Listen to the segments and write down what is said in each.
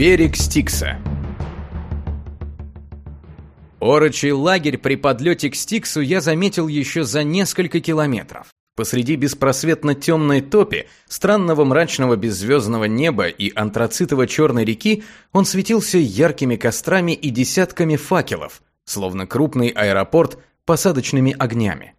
Берег Стикса Орочий лагерь при подлете к Стиксу я заметил еще за несколько километров. Посреди беспросветно темной топи, странного мрачного беззвездного неба и антрацитово-черной реки он светился яркими кострами и десятками факелов, словно крупный аэропорт посадочными огнями.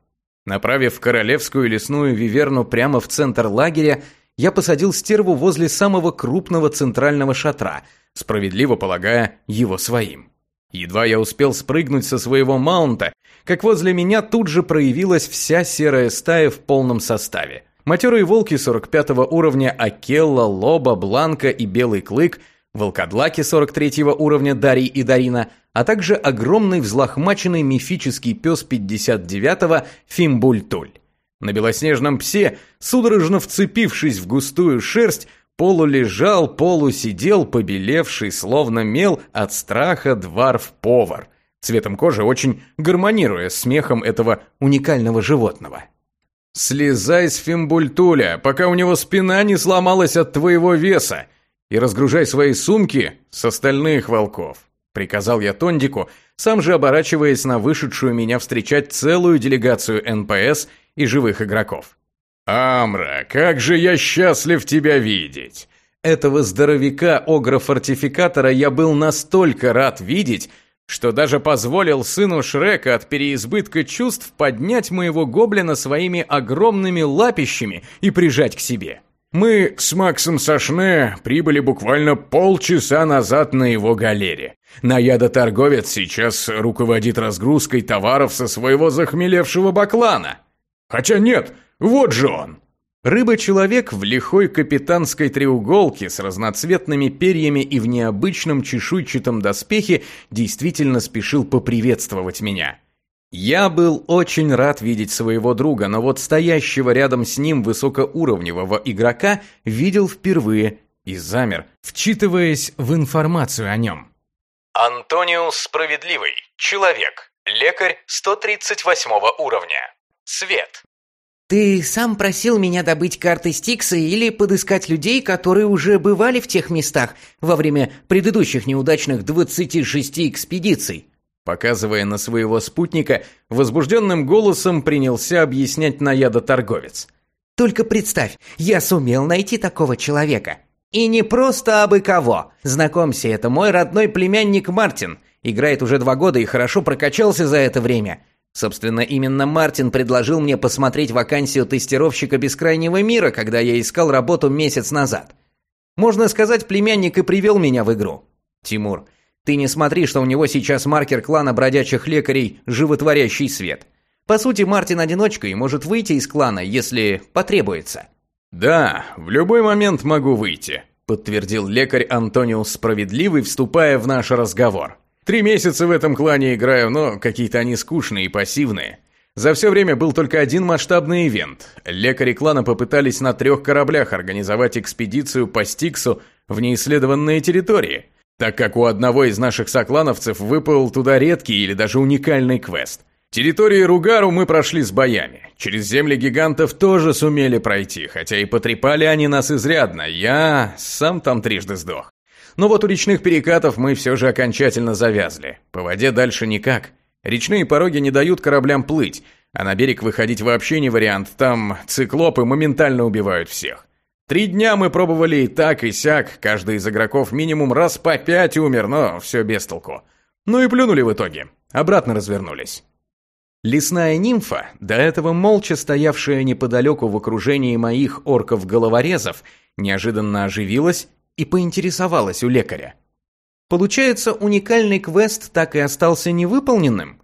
Направив королевскую лесную виверну прямо в центр лагеря, я посадил стерву возле самого крупного центрального шатра, справедливо полагая его своим. Едва я успел спрыгнуть со своего маунта, как возле меня тут же проявилась вся серая стая в полном составе. Матерые волки 45 уровня Акелла, Лоба, Бланка и Белый Клык, волкодлаки 43 уровня Дарий и Дарина, а также огромный взлохмаченный мифический пес 59-го Фимбультуль. На белоснежном псе, судорожно вцепившись в густую шерсть, полулежал, полусидел, побелевший, словно мел от страха дворф-повар, цветом кожи очень гармонируя с мехом этого уникального животного. «Слезай с фимбультуля, пока у него спина не сломалась от твоего веса, и разгружай свои сумки с остальных волков», приказал я Тондику, сам же оборачиваясь на вышедшую меня встречать целую делегацию НПС и живых игроков. «Амра, как же я счастлив тебя видеть!» Этого здоровяка-огра-фортификатора я был настолько рад видеть, что даже позволил сыну Шрека от переизбытка чувств поднять моего гоблина своими огромными лапищами и прижать к себе. Мы с Максом Сашне прибыли буквально полчаса назад на его галере. Наяда-торговец сейчас руководит разгрузкой товаров со своего захмелевшего баклана. Хотя нет, вот же он! Рыба-человек в лихой капитанской треуголке с разноцветными перьями и в необычном чешуйчатом доспехе действительно спешил поприветствовать меня. Я был очень рад видеть своего друга, но вот стоящего рядом с ним высокоуровневого игрока видел впервые и замер, вчитываясь в информацию о нем. Антониус Справедливый, человек, лекарь 138 уровня. Свет. «Ты сам просил меня добыть карты Стикса или подыскать людей, которые уже бывали в тех местах во время предыдущих неудачных 26 экспедиций?» Показывая на своего спутника, возбужденным голосом принялся объяснять наяда-торговец. «Только представь, я сумел найти такого человека. И не просто абы кого. Знакомься, это мой родной племянник Мартин. Играет уже два года и хорошо прокачался за это время. Собственно, именно Мартин предложил мне посмотреть вакансию тестировщика Бескрайнего мира, когда я искал работу месяц назад. Можно сказать, племянник и привел меня в игру. Тимур, ты не смотри, что у него сейчас маркер клана бродячих лекарей «Животворящий свет». По сути, Мартин одиночка и может выйти из клана, если потребуется. «Да, в любой момент могу выйти», – подтвердил лекарь Антониус Справедливый, вступая в наш разговор. Три месяца в этом клане играю, но какие-то они скучные и пассивные. За все время был только один масштабный ивент. Лекари клана попытались на трех кораблях организовать экспедицию по Стиксу в неисследованные территории, так как у одного из наших соклановцев выпал туда редкий или даже уникальный квест. Территории Ругару мы прошли с боями. Через земли гигантов тоже сумели пройти, хотя и потрепали они нас изрядно. Я сам там трижды сдох. Но вот у речных перекатов мы все же окончательно завязли. По воде дальше никак. Речные пороги не дают кораблям плыть, а на берег выходить вообще не вариант. Там циклопы моментально убивают всех. Три дня мы пробовали и так, и сяк. Каждый из игроков минимум раз по пять умер, но все без толку. Ну и плюнули в итоге. Обратно развернулись. Лесная нимфа, до этого молча стоявшая неподалеку в окружении моих орков-головорезов, неожиданно оживилась и поинтересовалась у лекаря. Получается, уникальный квест так и остался невыполненным?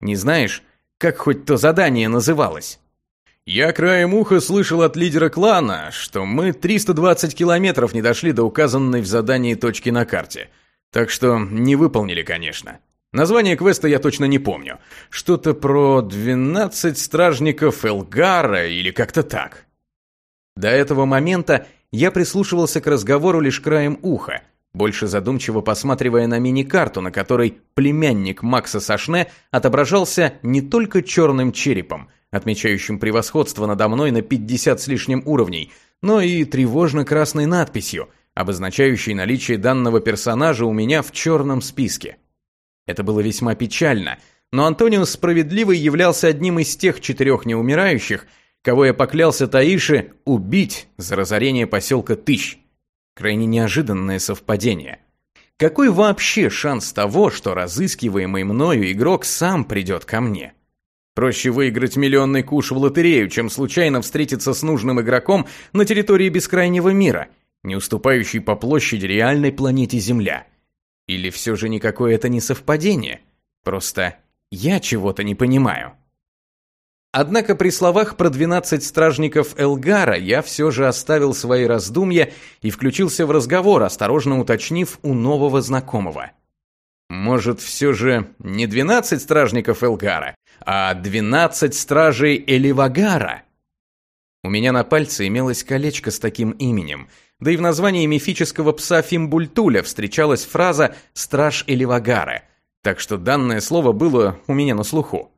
Не знаешь, как хоть то задание называлось? Я краем уха слышал от лидера клана, что мы 320 километров не дошли до указанной в задании точки на карте. Так что не выполнили, конечно. Название квеста я точно не помню. Что-то про 12 стражников Элгара или как-то так. До этого момента я прислушивался к разговору лишь краем уха, больше задумчиво посматривая на мини-карту, на которой племянник Макса Сашне отображался не только черным черепом, отмечающим превосходство надо мной на 50 с лишним уровней, но и тревожно-красной надписью, обозначающий наличие данного персонажа у меня в черном списке. Это было весьма печально, но Антониус Справедливый являлся одним из тех четырех неумирающих, кого я поклялся Таише убить за разорение поселка Тыщ. Крайне неожиданное совпадение. Какой вообще шанс того, что разыскиваемый мною игрок сам придет ко мне? Проще выиграть миллионный куш в лотерею, чем случайно встретиться с нужным игроком на территории бескрайнего мира, не уступающей по площади реальной планете Земля. Или все же никакое это не совпадение? Просто я чего-то не понимаю. Однако при словах про 12 стражников Элгара я все же оставил свои раздумья и включился в разговор, осторожно уточнив у нового знакомого. Может, все же не 12 стражников Элгара, а 12 стражей Эливагара? У меня на пальце имелось колечко с таким именем, да и в названии мифического пса Фимбультуля встречалась фраза «Страж Эливагара», так что данное слово было у меня на слуху.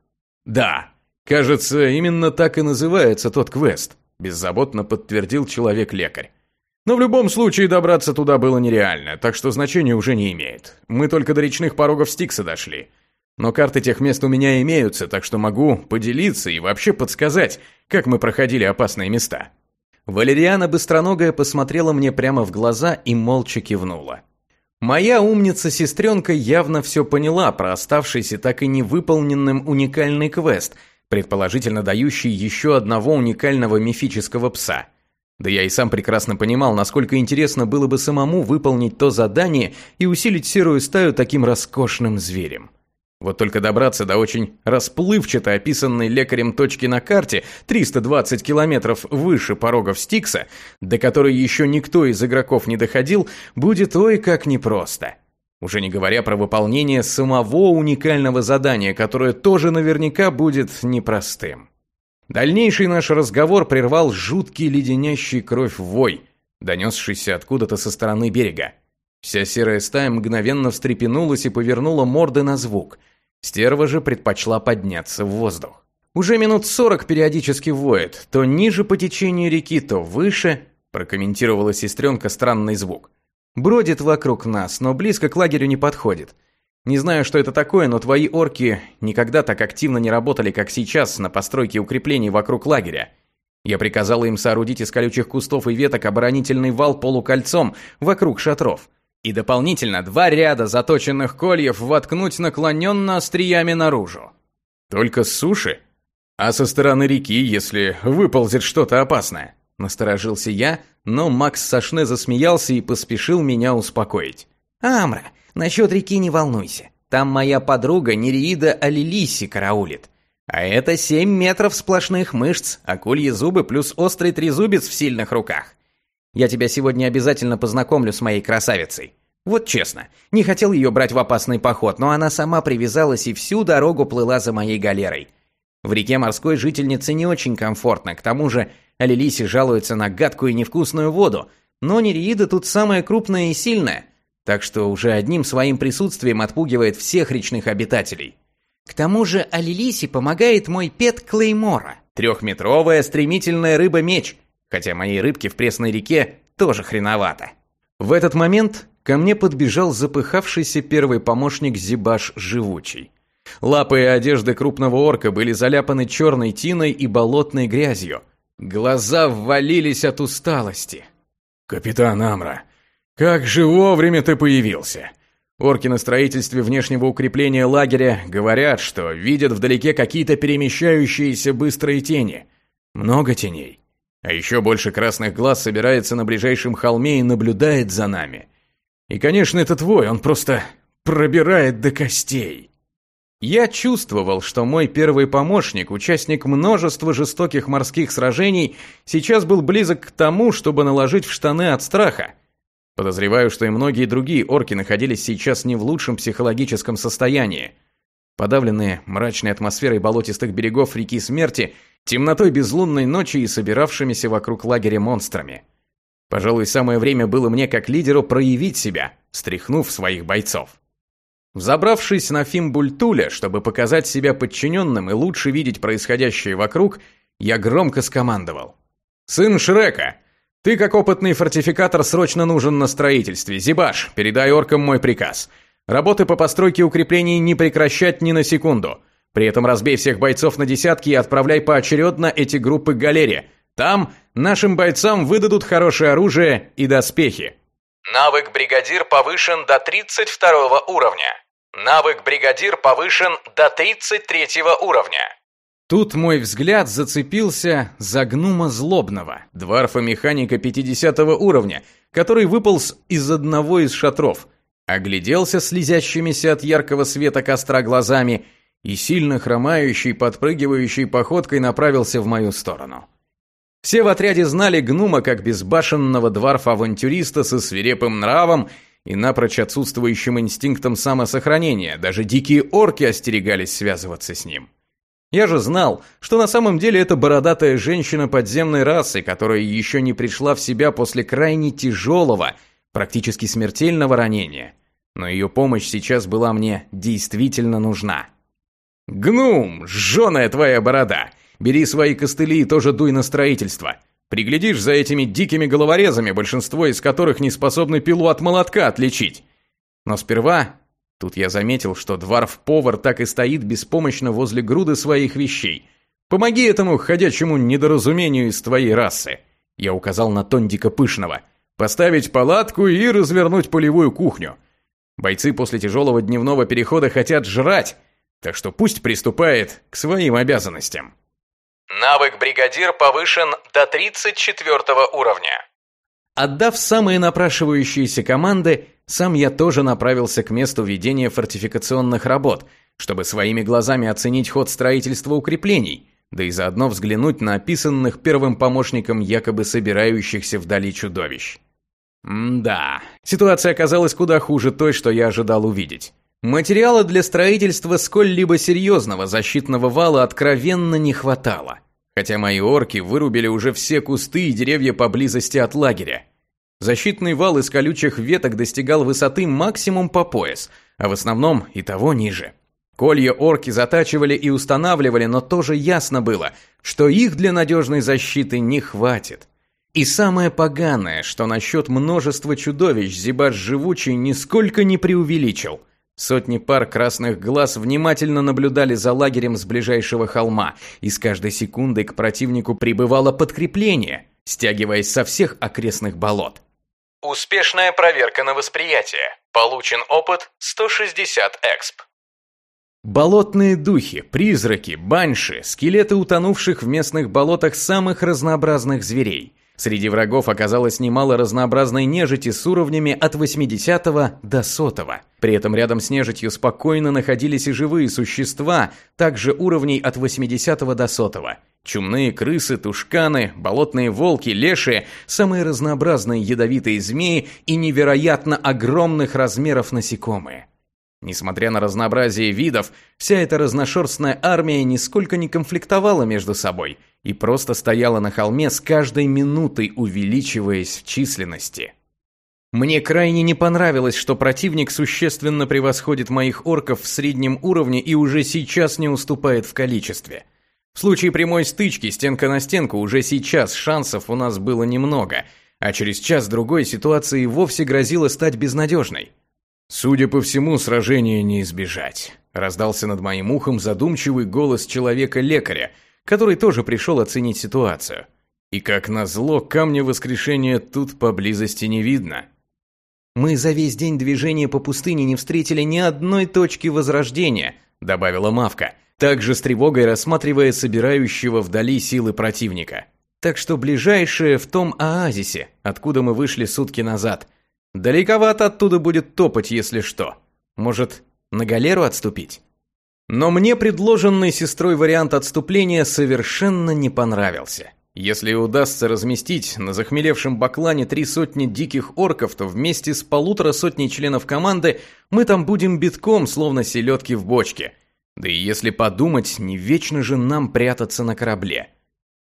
Да, «Кажется, именно так и называется тот квест», – беззаботно подтвердил человек-лекарь. «Но в любом случае добраться туда было нереально, так что значения уже не имеет. Мы только до речных порогов Стикса дошли. Но карты тех мест у меня имеются, так что могу поделиться и вообще подсказать, как мы проходили опасные места». Валериана Быстроногая посмотрела мне прямо в глаза и молча кивнула. Моя умница-сестренка явно все поняла про оставшийся так и невыполненным уникальный квест – предположительно дающий еще одного уникального мифического пса. Да я и сам прекрасно понимал, насколько интересно было бы самому выполнить то задание и усилить серую стаю таким роскошным зверем. Вот только добраться до очень расплывчато описанной лекарем точки на карте 320 километров выше порогов Стикса, до которой еще никто из игроков не доходил, будет ой как непросто. Уже не говоря про выполнение самого уникального задания, которое тоже наверняка будет непростым. Дальнейший наш разговор прервал жуткий леденящий кровь вой, донесшийся откуда-то со стороны берега. Вся серая стая мгновенно встрепенулась и повернула морды на звук. Стерва же предпочла подняться в воздух. Уже минут сорок периодически воет, то ниже по течению реки, то выше, прокомментировала сестренка странный звук. Бродит вокруг нас, но близко к лагерю не подходит. Не знаю, что это такое, но твои орки никогда так активно не работали, как сейчас на постройке укреплений вокруг лагеря. Я приказал им соорудить из колючих кустов и веток оборонительный вал полукольцом вокруг шатров. И дополнительно два ряда заточенных кольев воткнуть наклоненно остриями наружу. Только с суши? А со стороны реки, если выползет что-то опасное? Насторожился я, но Макс Сашне засмеялся и поспешил меня успокоить. «Амра, насчет реки не волнуйся. Там моя подруга Нереида Алилиси караулит. А это семь метров сплошных мышц, акульи зубы плюс острый трезубец в сильных руках. Я тебя сегодня обязательно познакомлю с моей красавицей. Вот честно, не хотел ее брать в опасный поход, но она сама привязалась и всю дорогу плыла за моей галерой. В реке морской жительнице не очень комфортно, к тому же Алилиси жалуется на гадкую и невкусную воду, но Нереида тут самая крупная и сильная, так что уже одним своим присутствием отпугивает всех речных обитателей. К тому же Алилиси помогает мой пет Клеймора. Трехметровая стремительная рыба-меч, хотя моей рыбке в пресной реке тоже хреновато. В этот момент ко мне подбежал запыхавшийся первый помощник Зибаш Живучий. Лапы и одежда крупного орка были заляпаны черной тиной и болотной грязью – Глаза ввалились от усталости. «Капитан Амра, как же вовремя ты появился!» Орки на строительстве внешнего укрепления лагеря говорят, что видят вдалеке какие-то перемещающиеся быстрые тени. Много теней. А еще больше красных глаз собирается на ближайшем холме и наблюдает за нами. И, конечно, это твой, он просто пробирает до костей. Я чувствовал, что мой первый помощник, участник множества жестоких морских сражений, сейчас был близок к тому, чтобы наложить в штаны от страха. Подозреваю, что и многие другие орки находились сейчас не в лучшем психологическом состоянии. Подавленные мрачной атмосферой болотистых берегов реки смерти, темнотой безлунной ночи и собиравшимися вокруг лагеря монстрами. Пожалуй, самое время было мне как лидеру проявить себя, стряхнув своих бойцов. Взобравшись на Фимбультуля, чтобы показать себя подчиненным и лучше видеть происходящее вокруг, я громко скомандовал. «Сын Шрека, Ты, как опытный фортификатор, срочно нужен на строительстве. Зибаш, передай оркам мой приказ. Работы по постройке укреплений не прекращать ни на секунду. При этом разбей всех бойцов на десятки и отправляй поочередно эти группы к галере. Там нашим бойцам выдадут хорошее оружие и доспехи. Навык бригадир повышен до 32 уровня. Навык бригадир повышен до 33 уровня. Тут мой взгляд зацепился за гнума злобного, дварфа-механика 50 уровня, который выполз из одного из шатров, огляделся слезящимися от яркого света костра глазами и сильно хромающей, подпрыгивающей походкой направился в мою сторону. Все в отряде знали гнума как безбашенного дварфа-авантюриста со свирепым нравом и напрочь отсутствующим инстинктом самосохранения, даже дикие орки остерегались связываться с ним. Я же знал, что на самом деле это бородатая женщина подземной расы, которая еще не пришла в себя после крайне тяжелого, практически смертельного ранения. Но ее помощь сейчас была мне действительно нужна. «Гнум, жженая твоя борода! Бери свои костыли и тоже дуй на строительство. Приглядишь за этими дикими головорезами, большинство из которых не способны пилу от молотка отличить. Но сперва Тут я заметил, что дворф-повар так и стоит беспомощно возле груды своих вещей. «Помоги этому ходячему недоразумению из твоей расы!» Я указал на Тондика Пышного. «Поставить палатку и развернуть полевую кухню. Бойцы после тяжелого дневного перехода хотят жрать, так что пусть приступает к своим обязанностям». Навык бригадир повышен до 34 уровня. Отдав самые напрашивающиеся команды, сам я тоже направился к месту ведения фортификационных работ, чтобы своими глазами оценить ход строительства укреплений, да и заодно взглянуть на описанных первым помощником якобы собирающихся вдали чудовищ. М-да, ситуация оказалась куда хуже той, что я ожидал увидеть. Материала для строительства сколь-либо серьезного защитного вала откровенно не хватало. Хотя мои орки вырубили уже все кусты и деревья поблизости от лагеря. Защитный вал из колючих веток достигал высоты максимум по пояс, а в основном и того ниже. Колья орки затачивали и устанавливали, но тоже ясно было, что их для надежной защиты не хватит. И самое поганое, что насчет множества чудовищ Зибаш Живучий нисколько не преувеличил. Сотни пар красных глаз внимательно наблюдали за лагерем с ближайшего холма, и с каждой секундой к противнику прибывало подкрепление, стягиваясь со всех окрестных болот. Успешная проверка на восприятие. Получен опыт 160 эксп. Болотные духи, призраки, банши, скелеты утонувших в местных болотах самых разнообразных зверей. Среди врагов оказалось немало разнообразной нежити с уровнями от 80 до 100. При этом рядом с нежитью спокойно находились и живые существа, также уровней от 80 до 100. Чумные крысы, тушканы, болотные волки, леши, самые разнообразные ядовитые змеи и невероятно огромных размеров насекомые. Несмотря на разнообразие видов, вся эта разношерстная армия нисколько не конфликтовала между собой и просто стояла на холме с каждой минутой увеличиваясь в численности. Мне крайне не понравилось, что противник существенно превосходит моих орков в среднем уровне и уже сейчас не уступает в количестве. В случае прямой стычки стенка на стенку уже сейчас шансов у нас было немного, а через час-другой ситуация и вовсе грозила стать безнадежной. Судя по всему, сражения не избежать. Раздался над моим ухом задумчивый голос человека-лекаря, который тоже пришел оценить ситуацию. И как назло, камня воскрешения тут поблизости не видно. Мы за весь день движения по пустыне не встретили ни одной точки возрождения, добавила Мавка, также с тревогой рассматривая собирающего вдали силы противника. Так что ближайшее в том оазисе, откуда мы вышли сутки назад – Далековато оттуда будет топать, если что. Может, на галеру отступить? Но мне предложенный сестрой вариант отступления совершенно не понравился. Если удастся разместить на захмелевшем баклане три сотни диких орков, то вместе с полутора сотней членов команды мы там будем битком, словно селедки в бочке. Да и если подумать, не вечно же нам прятаться на корабле.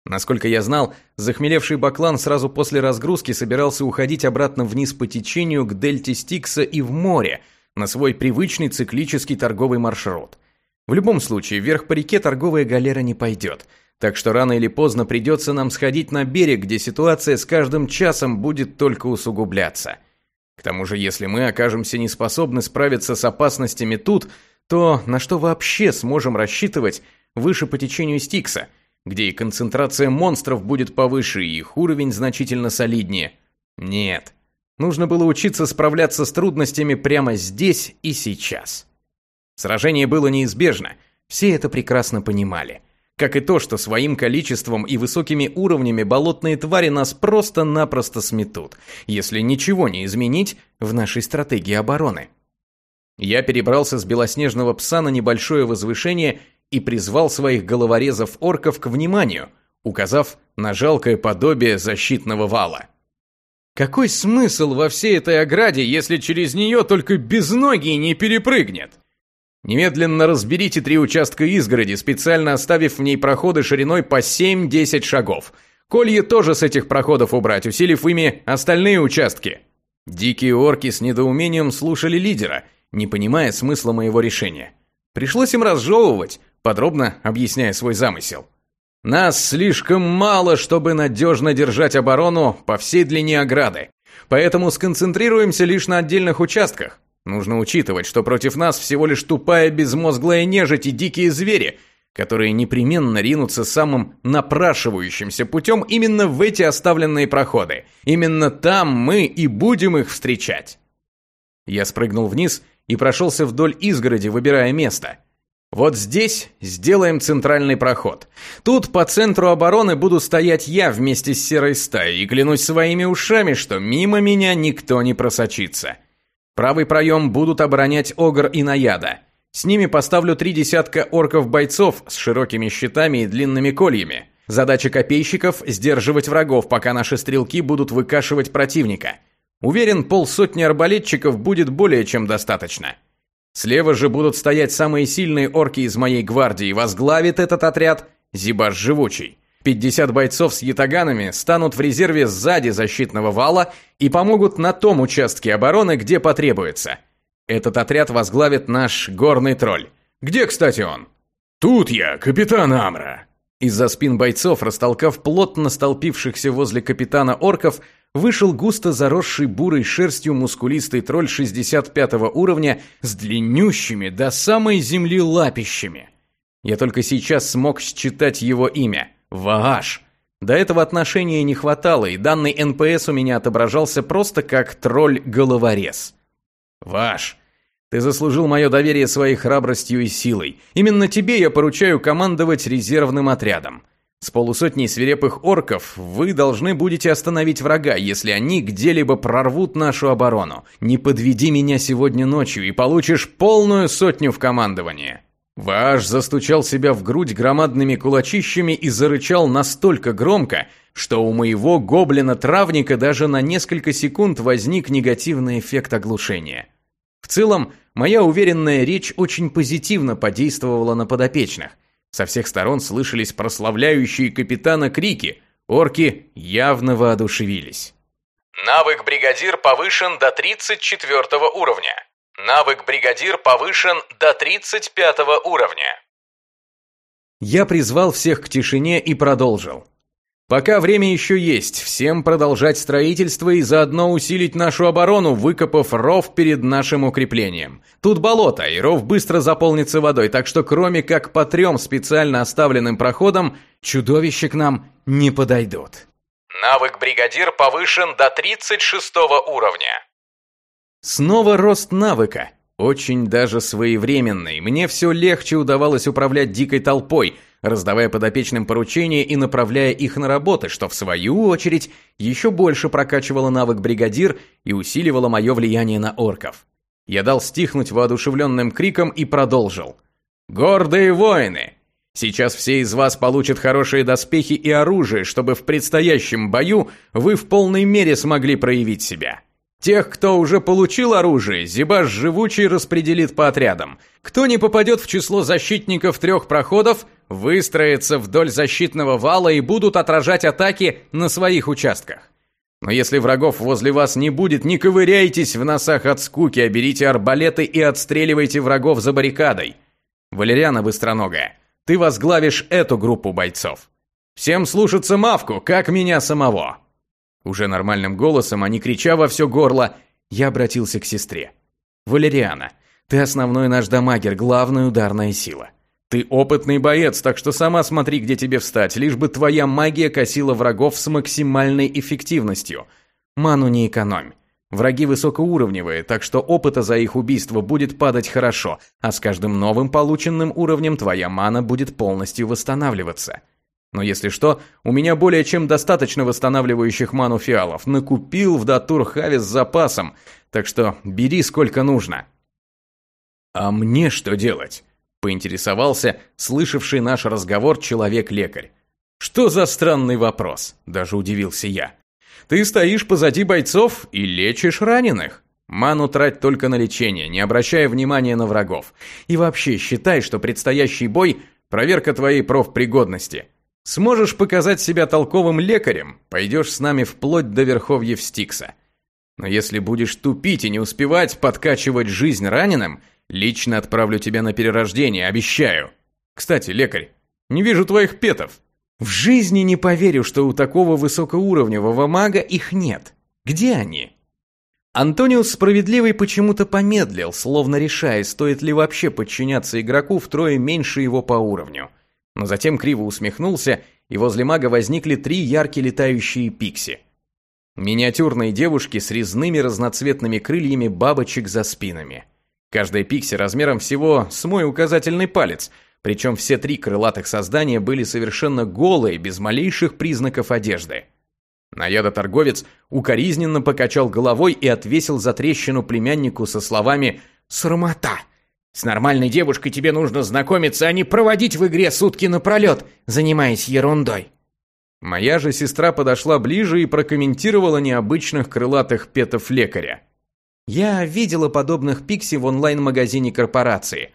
Насколько я знал, захмелевший Баклан сразу после разгрузки собирался уходить обратно вниз по течению к дельте Стикса и в море, на свой привычный циклический торговый маршрут. В любом случае, вверх по реке торговая галера не пойдет, Так что рано или поздно придется нам сходить на берег, где ситуация с каждым часом будет только усугубляться. К тому же, если мы окажемся неспособны справиться с опасностями тут, то на что вообще сможем рассчитывать выше по течению Стикса, где и концентрация монстров будет повыше, и их уровень значительно солиднее? Нет. Нужно было учиться справляться с трудностями прямо здесь и сейчас. Сражение было неизбежно, все это прекрасно понимали. Как и то, что своим количеством и высокими уровнями болотные твари нас просто-напросто сметут, если ничего не изменить в нашей стратегии обороны. Я перебрался с белоснежного пса на небольшое возвышение и призвал своих головорезов-орков к вниманию, указав на жалкое подобие защитного вала. Какой смысл во всей этой ограде, если через нее только безногий не перепрыгнет? Немедленно разберите три участка изгороди, специально оставив в ней проходы шириной по 7-10 шагов. Колье тоже с этих проходов убрать, усилив ими остальные участки. Дикие орки с недоумением слушали лидера, не понимая смысла моего решения. Пришлось им разжевывать, подробно объясняя свой замысел. Нас слишком мало, чтобы надежно держать оборону по всей длине ограды, поэтому сконцентрируемся лишь на отдельных участках. Нужно учитывать, что против нас всего лишь тупая безмозглая нежить и дикие звери, которые непременно ринутся самым напрашивающимся путем именно в эти оставленные проходы. Именно там мы и будем их встречать. Я спрыгнул вниз и прошелся вдоль изгороди, выбирая место. Вот здесь сделаем центральный проход. Тут по центру обороны буду стоять я вместе с серой стаей и клянусь своими ушами, что мимо меня никто не просочится. Правый проем будут оборонять Огр и Наяда. С ними поставлю три десятка орков-бойцов с широкими щитами и длинными кольями. Задача копейщиков – сдерживать врагов, пока наши стрелки будут выкашивать противника. Уверен, полсотни арбалетчиков будет более чем достаточно. Слева же будут стоять самые сильные орки из моей гвардии. Возглавит этот отряд Зибаш Живучий. 50 бойцов с ятаганами станут в резерве сзади защитного вала и помогут на том участке обороны, где потребуется. Этот отряд возглавит наш горный тролль. Где, кстати, он? Тут я, капитан Амра. Из-за спин бойцов, растолкав плотно столпившихся возле капитана орков, вышел густо заросший бурой шерстью мускулистый тролль 65 уровня с длиннющими до самой земли лапищами. Я только сейчас смог считать его имя – Вааш. До этого отношения не хватало, и данный НПС у меня отображался просто как тролль-головорез. Ваш, ты заслужил мое доверие своей храбростью и силой. Именно тебе я поручаю командовать резервным отрядом. С полусотней свирепых орков вы должны будете остановить врага, если они где-либо прорвут нашу оборону. Не подведи меня сегодня ночью, и получишь полную сотню в командование. Ваш застучал себя в грудь громадными кулачищами и зарычал настолько громко, что у моего гоблина-травника даже на несколько секунд возник негативный эффект оглушения. В целом, моя уверенная речь очень позитивно подействовала на подопечных. Со всех сторон слышались прославляющие капитана крики, орки явно воодушевились. Навык бригадир повышен до 34 уровня. Навык бригадир повышен до 35 уровня. Я призвал всех к тишине и продолжил. Пока время еще есть, всем продолжать строительство и заодно усилить нашу оборону, выкопав ров перед нашим укреплением. Тут болото, и ров быстро заполнится водой, так что кроме как по трем специально оставленным проходам, чудовища к нам не подойдут. Навык бригадир повышен до 36 уровня. Снова рост навыка. Очень даже своевременный. Мне все легче удавалось управлять дикой толпой, раздавая подопечным поручения и направляя их на работы, что в свою очередь еще больше прокачивало навык бригадир и усиливало мое влияние на орков. Я дал стихнуть воодушевленным криком и продолжил. «Гордые воины! Сейчас все из вас получат хорошие доспехи и оружие, чтобы в предстоящем бою вы в полной мере смогли проявить себя». Тех, кто уже получил оружие, Зибаш Живучий распределит по отрядам. Кто не попадет в число защитников трех проходов, выстроятся вдоль защитного вала и будут отражать атаки на своих участках. Но если врагов возле вас не будет, не ковыряйтесь в носах от скуки, а берите арбалеты и отстреливайте врагов за баррикадой. Валериана Быстроногая, ты возглавишь эту группу бойцов. Всем слушаться Мавку, как меня самого!» Уже нормальным голосом, а не крича во все горло, я обратился к сестре. «Валериана, ты основной наш дамагер, главная ударная сила. Ты опытный боец, так что сама смотри, где тебе встать, лишь бы твоя магия косила врагов с максимальной эффективностью. Ману не экономь. Враги высокоуровневые, так что опыта за их убийство будет падать хорошо, а с каждым новым полученным уровнем твоя мана будет полностью восстанавливаться. Но если что, у меня более чем достаточно восстанавливающих ману фиалов. Накупил в Датур Хави с запасом, так что бери сколько нужно. А мне что делать? Поинтересовался слышавший наш разговор человек-лекарь. Что за странный вопрос? Даже удивился я. Ты стоишь позади бойцов и лечишь раненых. Ману трать только на лечение, не обращая внимания на врагов. И вообще считай, что предстоящий бой – проверка твоей профпригодности. Сможешь показать себя толковым лекарем, пойдешь с нами вплоть до верховьев Стикса. Но если будешь тупить и не успевать подкачивать жизнь раненым, лично отправлю тебя на перерождение, обещаю. Кстати, лекарь, не вижу твоих петов. В жизни не поверю, что у такого высокоуровневого мага их нет. Где они? Антониус Справедливый почему-то помедлил, словно решая, стоит ли вообще подчиняться игроку втрое меньше его по уровню – но затем криво усмехнулся, и возле мага возникли три яркие летающие пикси. Миниатюрные девушки с резными разноцветными крыльями бабочек за спинами. Каждая пикси размером всего с мой указательный палец, причем все три крылатых создания были совершенно голые, без малейших признаков одежды. Наяда-торговец укоризненно покачал головой и отвесил за трещину племяннику со словами «Срамота! С нормальной девушкой тебе нужно знакомиться, а не проводить в игре сутки напролет, занимаясь ерундой. Моя же сестра подошла ближе и прокомментировала необычных крылатых петов лекаря. Я видела подобных пикси в онлайн-магазине корпорации.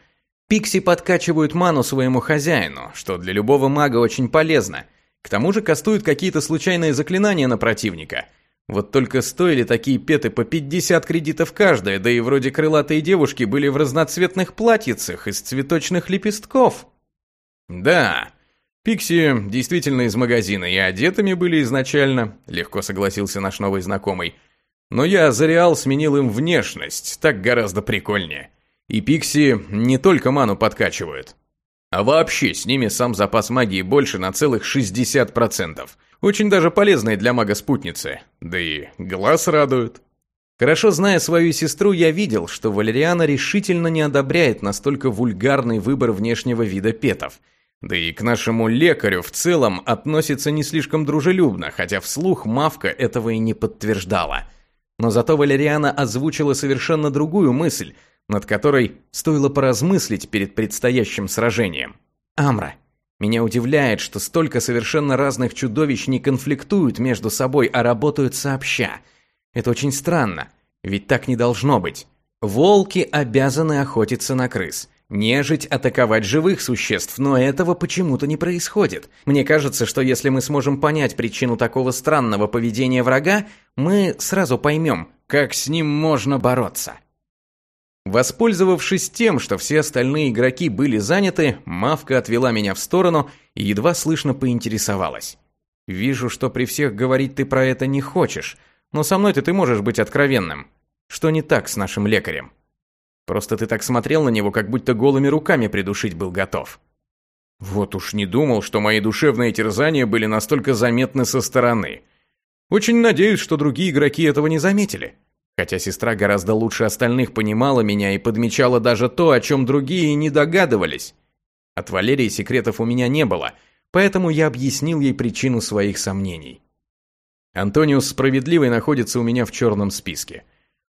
Пикси подкачивают ману своему хозяину, что для любого мага очень полезно. К тому же кастуют какие-то случайные заклинания на противника – вот только стоили такие петы по 50 кредитов каждая, да и вроде крылатые девушки были в разноцветных платьицах из цветочных лепестков. Да, Пикси действительно из магазина и одетыми были изначально, легко согласился наш новый знакомый. Но я за реал сменил им внешность, так гораздо прикольнее. И Пикси не только ману подкачивают. А вообще, с ними сам запас магии больше на целых 60%. Очень даже полезные для мага-спутницы. Да и глаз радует. Хорошо зная свою сестру, я видел, что Валериана решительно не одобряет настолько вульгарный выбор внешнего вида петов. Да и к нашему лекарю в целом относится не слишком дружелюбно, хотя вслух Мавка этого и не подтверждала. Но зато Валериана озвучила совершенно другую мысль, над которой стоило поразмыслить перед предстоящим сражением. Амра, меня удивляет, что столько совершенно разных чудовищ не конфликтуют между собой, а работают сообща. Это очень странно, ведь так не должно быть. Волки обязаны охотиться на крыс. Нежить атаковать живых существ, но этого почему-то не происходит. Мне кажется, что если мы сможем понять причину такого странного поведения врага, мы сразу поймем, как с ним можно бороться. Воспользовавшись тем, что все остальные игроки были заняты, Мавка отвела меня в сторону и едва слышно поинтересовалась. «Вижу, что при всех говорить ты про это не хочешь, но со мной-то ты можешь быть откровенным. Что не так с нашим лекарем? Просто ты так смотрел на него, как будто голыми руками придушить был готов». Вот уж не думал, что мои душевные терзания были настолько заметны со стороны. Очень надеюсь, что другие игроки этого не заметили. Хотя сестра гораздо лучше остальных понимала меня и подмечала даже то, о чем другие не догадывались. От Валерии секретов у меня не было, поэтому я объяснил ей причину своих сомнений. Антониус Справедливый находится у меня в черном списке.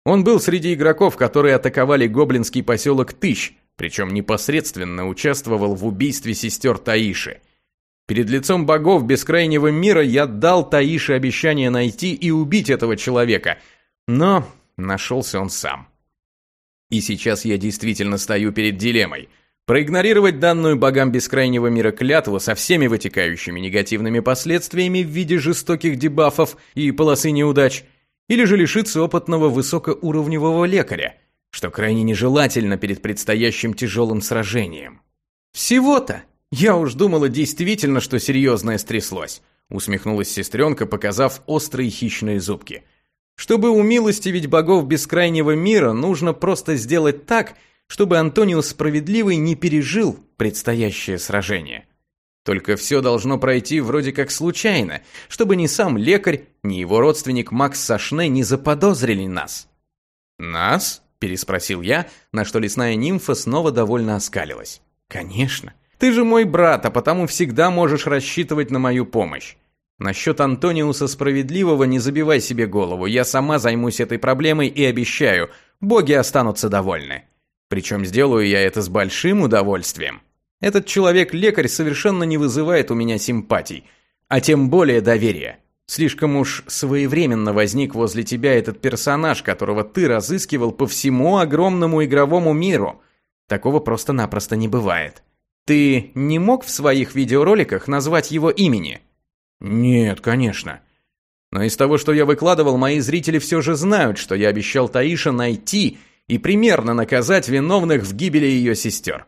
Он был среди игроков, которые атаковали гоблинский поселок Тыщ, причем непосредственно участвовал в убийстве сестер Таиши. Перед лицом богов бескрайнего мира я дал Таише обещание найти и убить этого человека – но нашелся он сам. И сейчас я действительно стою перед дилеммой. Проигнорировать данную богам бескрайнего мира клятву со всеми вытекающими негативными последствиями в виде жестоких дебафов и полосы неудач, или же лишиться опытного высокоуровневого лекаря, что крайне нежелательно перед предстоящим тяжелым сражением. Всего-то Я уж думала действительно, что серьезное стряслось. Усмехнулась сестренка, показав острые хищные зубки. Чтобы умилостивить богов бескрайнего мира, нужно просто сделать так, чтобы Антонио Справедливый не пережил предстоящее сражение. Только все должно пройти вроде как случайно, чтобы ни сам лекарь, ни его родственник Макс Сашне не заподозрили нас. «Нас?» – переспросил я, на что лесная нимфа снова довольно оскалилась. «Конечно. Ты же мой брат, а потому всегда можешь рассчитывать на мою помощь. Насчет Антониуса Справедливого не забивай себе голову, я сама займусь этой проблемой и обещаю, боги останутся довольны. Причем сделаю я это с большим удовольствием. Этот человек-лекарь совершенно не вызывает у меня симпатий, а тем более доверия. Слишком уж своевременно возник возле тебя этот персонаж, которого ты разыскивал по всему огромному игровому миру. Такого просто-напросто не бывает. Ты не мог в своих видеороликах назвать его имени? Нет, конечно. Но из того, что я выкладывал, мои зрители все же знают, что я обещал Таиша найти и примерно наказать виновных в гибели ее сестер.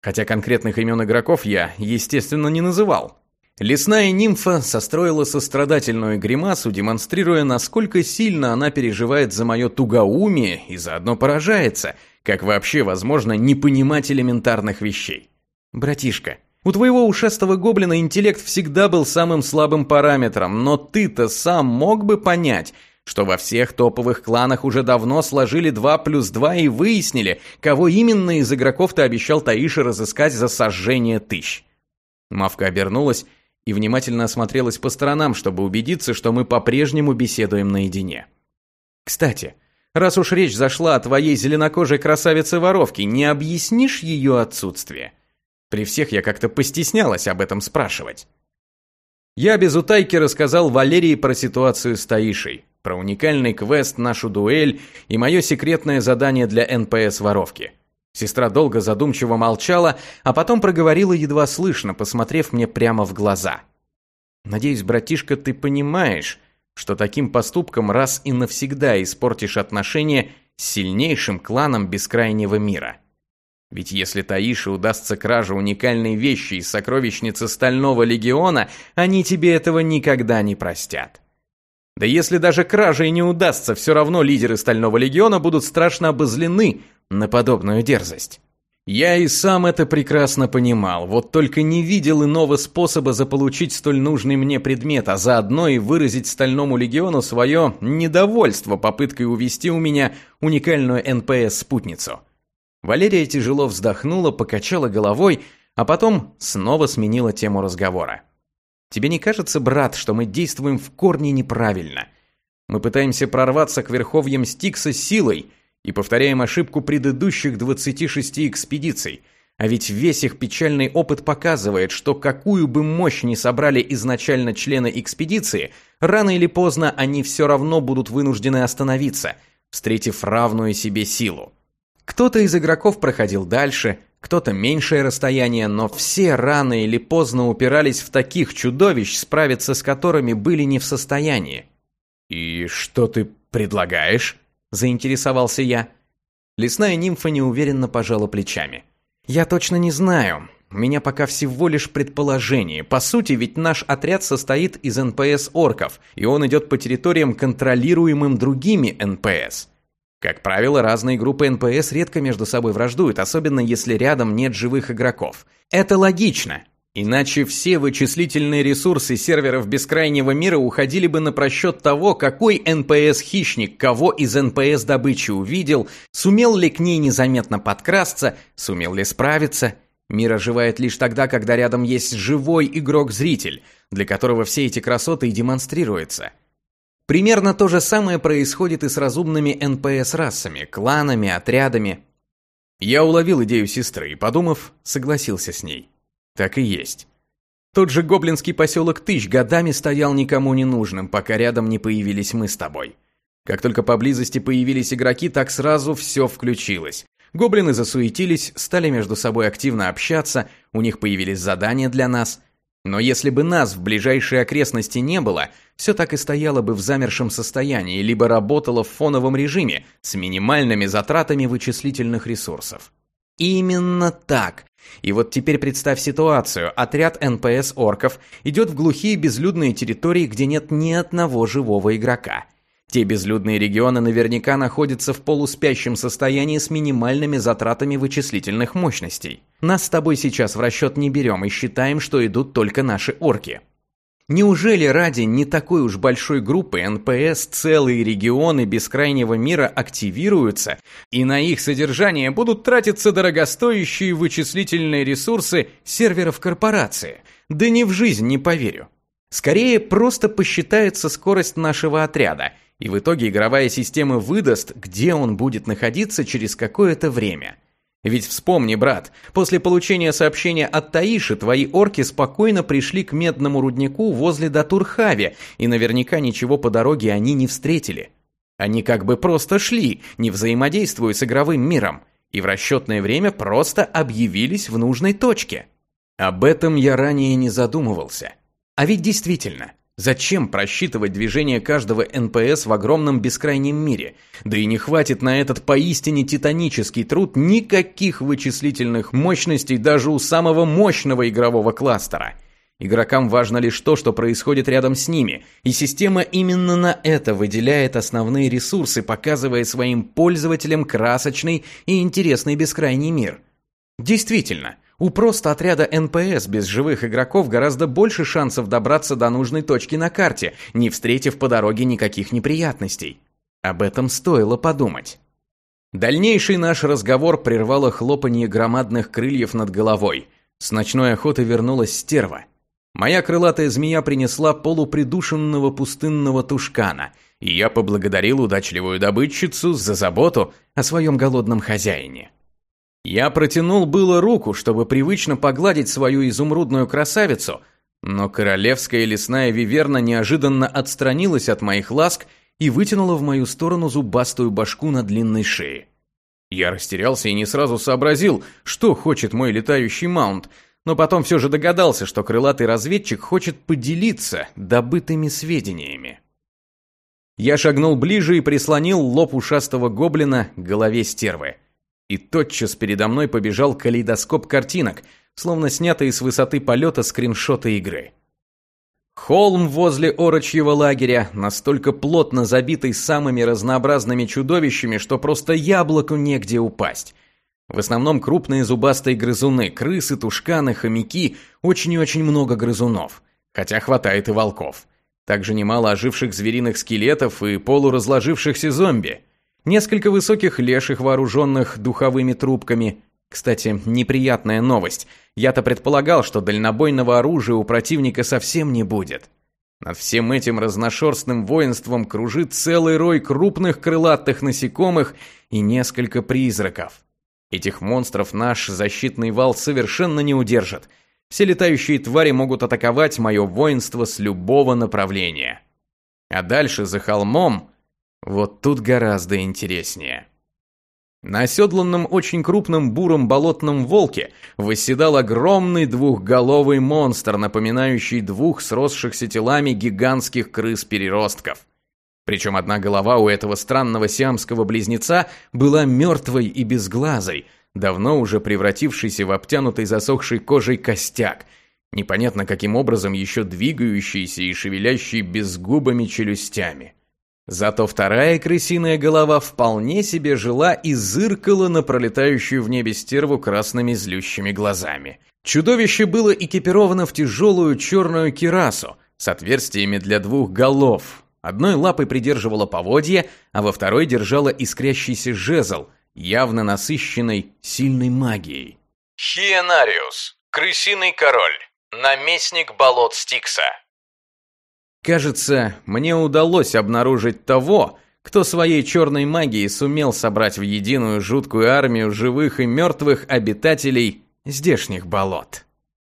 Хотя конкретных имен игроков я, естественно, не называл. Лесная нимфа состроила сострадательную гримасу, демонстрируя, насколько сильно она переживает за мое тугоумие и заодно поражается, как вообще возможно не понимать элементарных вещей. «Братишка, у твоего ушастого гоблина интеллект всегда был самым слабым параметром, но ты-то сам мог бы понять, что во всех топовых кланах уже давно сложили 2 плюс 2 и выяснили, кого именно из игроков ты обещал Таише разыскать за сожжение тысяч. Мавка обернулась и внимательно осмотрелась по сторонам, чтобы убедиться, что мы по-прежнему беседуем наедине. «Кстати, раз уж речь зашла о твоей зеленокожей красавице-воровке, не объяснишь ее отсутствие?» При всех я как-то постеснялась об этом спрашивать. Я без утайки рассказал Валерии про ситуацию с Таишей, про уникальный квест, нашу дуэль и мое секретное задание для НПС-воровки. Сестра долго задумчиво молчала, а потом проговорила едва слышно, посмотрев мне прямо в глаза. «Надеюсь, братишка, ты понимаешь, что таким поступком раз и навсегда испортишь отношения с сильнейшим кланом бескрайнего мира». Ведь если Таише удастся кража уникальной вещи из сокровищницы Стального Легиона, они тебе этого никогда не простят. Да если даже кража и не удастся, все равно лидеры Стального Легиона будут страшно обозлены на подобную дерзость. Я и сам это прекрасно понимал, вот только не видел иного способа заполучить столь нужный мне предмет, а заодно и выразить Стальному Легиону свое недовольство попыткой увести у меня уникальную НПС-спутницу. Валерия тяжело вздохнула, покачала головой, а потом снова сменила тему разговора. Тебе не кажется, брат, что мы действуем в корне неправильно? Мы пытаемся прорваться к верховьям Стикса силой и повторяем ошибку предыдущих 26 экспедиций. А ведь весь их печальный опыт показывает, что какую бы мощь ни собрали изначально члены экспедиции, рано или поздно они все равно будут вынуждены остановиться, встретив равную себе силу. Кто-то из игроков проходил дальше, кто-то меньшее расстояние, но все рано или поздно упирались в таких чудовищ, справиться с которыми были не в состоянии. «И что ты предлагаешь?» – заинтересовался я. Лесная нимфа неуверенно пожала плечами. «Я точно не знаю. У меня пока всего лишь предположение. По сути, ведь наш отряд состоит из НПС-орков, и он идет по территориям, контролируемым другими НПС. Как правило, разные группы НПС редко между собой враждуют, особенно если рядом нет живых игроков. Это логично. Иначе все вычислительные ресурсы серверов бескрайнего мира уходили бы на просчет того, какой НПС-хищник кого из НПС-добычи увидел, сумел ли к ней незаметно подкрасться, сумел ли справиться. Мир оживает лишь тогда, когда рядом есть живой игрок-зритель, для которого все эти красоты и демонстрируются – Примерно то же самое происходит и с разумными НПС-расами, кланами, отрядами. Я уловил идею сестры и, подумав, согласился с ней. Так и есть. Тот же гоблинский поселок Тыщ годами стоял никому не нужным, пока рядом не появились мы с тобой. Как только поблизости появились игроки, так сразу все включилось. Гоблины засуетились, стали между собой активно общаться, у них появились задания для нас. Но если бы нас в ближайшей окрестности не было, все так и стояло бы в замершем состоянии, либо работало в фоновом режиме с минимальными затратами вычислительных ресурсов. Именно так. И вот теперь представь ситуацию. Отряд НПС орков идет в глухие безлюдные территории, где нет ни одного живого игрока. Те безлюдные регионы наверняка находятся в полуспящем состоянии с минимальными затратами вычислительных мощностей. Нас с тобой сейчас в расчет не берем и считаем, что идут только наши орки. Неужели ради не такой уж большой группы НПС целые регионы бескрайнего мира активируются, и на их содержание будут тратиться дорогостоящие вычислительные ресурсы серверов корпорации? Да ни в жизнь не поверю. Скорее, просто посчитается скорость нашего отряда, и в итоге игровая система выдаст, где он будет находиться через какое-то время – ведь вспомни, брат, после получения сообщения от Таиши твои орки спокойно пришли к медному руднику возле Датурхави, и наверняка ничего по дороге они не встретили. Они как бы просто шли, не взаимодействуя с игровым миром, и в расчетное время просто объявились в нужной точке. Об этом я ранее не задумывался. А ведь действительно, Зачем просчитывать движение каждого НПС в огромном бескрайнем мире? Да и не хватит на этот поистине титанический труд никаких вычислительных мощностей даже у самого мощного игрового кластера. Игрокам важно лишь то, что происходит рядом с ними, и система именно на это выделяет основные ресурсы, показывая своим пользователям красочный и интересный бескрайний мир. Действительно, у просто отряда НПС без живых игроков гораздо больше шансов добраться до нужной точки на карте, не встретив по дороге никаких неприятностей. Об этом стоило подумать. Дальнейший наш разговор прервало хлопанье громадных крыльев над головой. С ночной охоты вернулась стерва. Моя крылатая змея принесла полупридушенного пустынного тушкана, и я поблагодарил удачливую добытчицу за заботу о своем голодном хозяине. Я протянул было руку, чтобы привычно погладить свою изумрудную красавицу, но королевская лесная виверна неожиданно отстранилась от моих ласк и вытянула в мою сторону зубастую башку на длинной шее. Я растерялся и не сразу сообразил, что хочет мой летающий маунт, но потом все же догадался, что крылатый разведчик хочет поделиться добытыми сведениями. Я шагнул ближе и прислонил лоб ушастого гоблина к голове стервы. И тотчас передо мной побежал калейдоскоп картинок, словно снятые с высоты полета скриншоты игры. Холм возле орочьего лагеря, настолько плотно забитый самыми разнообразными чудовищами, что просто яблоку негде упасть. В основном крупные зубастые грызуны, крысы, тушканы, хомяки, очень и очень много грызунов. Хотя хватает и волков. Также немало оживших звериных скелетов и полуразложившихся зомби. Несколько высоких леших, вооруженных духовыми трубками. Кстати, неприятная новость. Я-то предполагал, что дальнобойного оружия у противника совсем не будет. Над всем этим разношерстным воинством кружит целый рой крупных крылатых насекомых и несколько призраков. Этих монстров наш защитный вал совершенно не удержит. Все летающие твари могут атаковать мое воинство с любого направления. А дальше за холмом вот тут гораздо интереснее. На оседланном очень крупном буром болотном волке восседал огромный двухголовый монстр, напоминающий двух сросшихся телами гигантских крыс-переростков. Причем одна голова у этого странного сиамского близнеца была мертвой и безглазой, давно уже превратившейся в обтянутый засохшей кожей костяк, непонятно каким образом еще двигающийся и шевелящий безгубыми челюстями. Зато вторая крысиная голова вполне себе жила и зыркала на пролетающую в небе стерву красными злющими глазами. Чудовище было экипировано в тяжелую черную кирасу с отверстиями для двух голов. Одной лапой придерживала поводья, а во второй держала искрящийся жезл, явно насыщенный сильной магией. Хиенариус, крысиный король, наместник болот Стикса. Кажется, мне удалось обнаружить того, кто своей черной магией сумел собрать в единую жуткую армию живых и мертвых обитателей здешних болот.